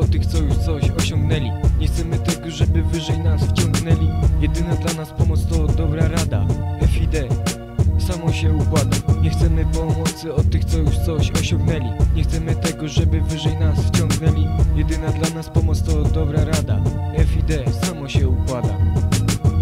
o tych, co już coś osiągnęli. Nie chcemy tego, żeby wyżej nas wciągnęli. Jedyna dla nas pomoc to dobra rada. FID Samo się układa. Nie chcemy pomocy od tych, co już coś osiągnęli. Nie chcemy tego, żeby wyżej nas wciągnęli. Jedyna dla nas pomoc to dobra rada. FID Samo się układa.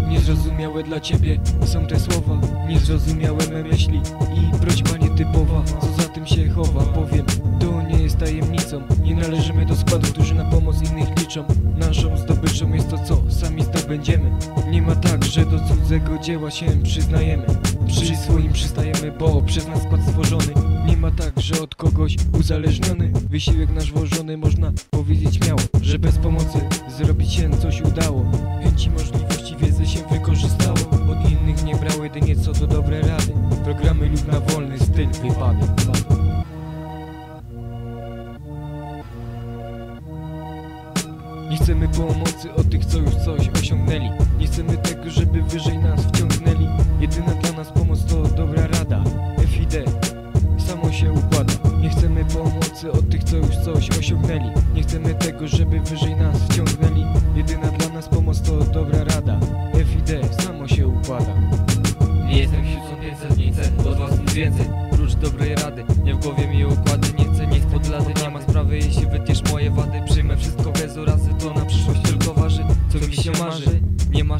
Niezrozumiałe dla ciebie są te słowa. Niezrozumiałe me myśli i prośba nietypowa. Co za tym się chowa, powiem. To jest tajemnicą. Nie należymy do składu, którzy na pomoc innych liczą. Naszą zdobyczą jest to co sami zdobędziemy. Nie ma tak, że do cudzego dzieła się przyznajemy. Przy swoim przystajemy, bo przez nas skład stworzony. Nie ma tak, że od kogoś uzależniony Wysiłek nasz włożony można powiedzieć śmiało Że bez pomocy zrobić się coś udało. Chęci, możliwości, wiedzę się wykorzystało. Od innych nie brało jedynie co to dobre rady. Programy lub na wolny styl wypady Nie chcemy pomocy od tych, co już coś osiągnęli. Nie chcemy tego, żeby wyżej nas wciągnęli. Jedyna dla nas pomoc to dobra rada. FID Samo się układa. Nie chcemy pomocy od tych, co już coś osiągnęli. Nie chcemy tego, żeby wyżej nas wciągnęli. Jedyna dla nas pomoc to dobra rada. FID Samo się układa. Nie jestem siódmą 500, nie chcę od was nic więcej. Prócz dobrej rady, nie w głowie mi układy Nie chcę nic. Pod lady, nie ma sprawy Jeśli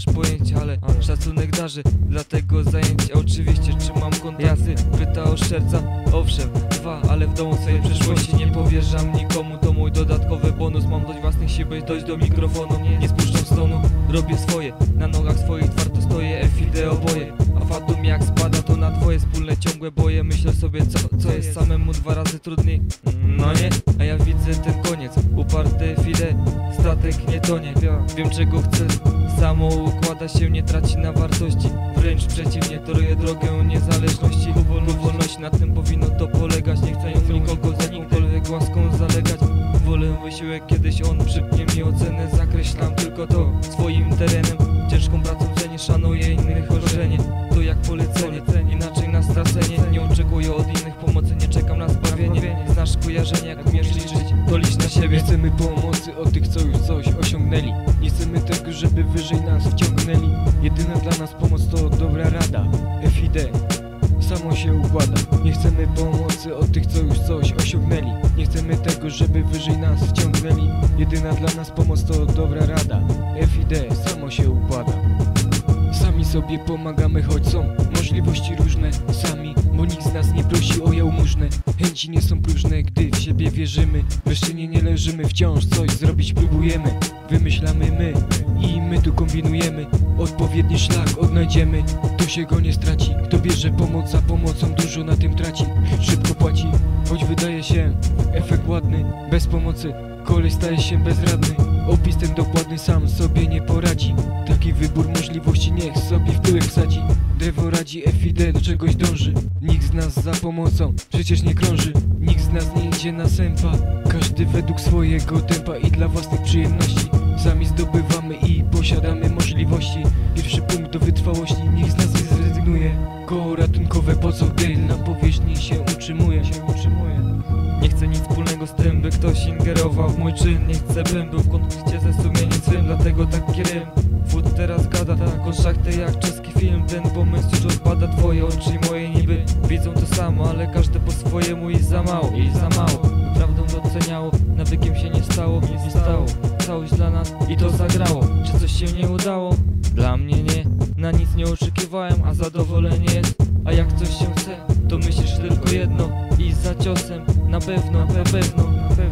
masz pojęcia, ale szacunek darzy. Dlatego zajęcie oczywiście, czy mam kontakty Pyta o serca, owszem, dwa Ale w domu swojej przyszłości nie powierzam nikomu. To mój dodatkowy bonus, mam dość własnych sił, by dojść do mikrofonu. Nie spuszczam stonu, robię swoje. Na nogach swoich twardo stoję, FID oboje. A fatum jak spada to na twoje wspólne ciągłe boje. Myślę sobie co, co jest samemu dwa razy trudniej. No nie, Wiem czego chcę, samo układa się Nie traci na wartości, wręcz przeciwnie Toruje drogę niezależności. Wolność na tym powinno to polegać. Nie chcę ją nikogo za jakąkolwiek łaską zalegać. Wolę wysiłek, kiedyś on przypnie mi ocenę. Zakreślam tylko to swoim terenem. Ciężką pracą cenię, szanuję innych ożenie To jak polecenie, inaczej na stracenie. Nie oczekuję od innych pomocy, nie czekam na zbawienie. Znasz kojarzenie, jak umiesz liczyć, to licz na siebie. Chcemy pomocy od tych, co już coś Nie chcemy tego, żeby wyżej nas wciągnęli Jedyna dla nas pomoc to dobra rada. FID Samo się układa. Nie chcemy pomocy od tych, co już coś osiągnęli. Nie chcemy tego, żeby wyżej nas wciągnęli Jedyna dla nas pomoc to dobra rada. FID Samo się układa. Sami sobie pomagamy, choć są możliwości różne. Sami, bo nikt z nas nie prosi o jałmużnę. Chęci nie są próżne, gdy siebie wierzymy Bezczynnie nie leżymy, wciąż coś zrobić próbujemy. Wymyślamy my i my tu kombinujemy. Odpowiedni szlak odnajdziemy, to się go nie straci. Kto bierze pomoc za pomocą, dużo na tym traci. Szybko płaci, choć wydaje się efekt ładny. Bez pomocy kolej staje się bezradny Opis ten dokładny sam sobie nie poradzi. Taki wybór możliwości niech sobie w tyłek wsadzi Drewo radzi FID do czegoś dąży. Nikt z nas za pomocą przecież nie krąży. Nikt z nas nie idzie na sępa. Każdy według swojego tempa i dla własnych przyjemności. Sami zdobywamy żeby ktoś ingerował w mój czyn Nie chcę bym był w konflikcie ze sumieniem swym, dlatego tak rym. Food teraz gada taką szachtę jak czeski film. Ten pomysł już odpada, twoje oczy i moje niby Widzą to samo, ale każdy po swojemu i za mało, i za mało. Prawdą doceniało, nawykiem się nie stało, nie stało. Całość dla nas i to zagrało. Czy coś się nie udało? Dla mnie nie, na nic nie oczekiwałem, a zadowolenie jest. A jak coś się chce, to myślisz tylko jedno i za ciosem na pewno, na pewno. Na pewno.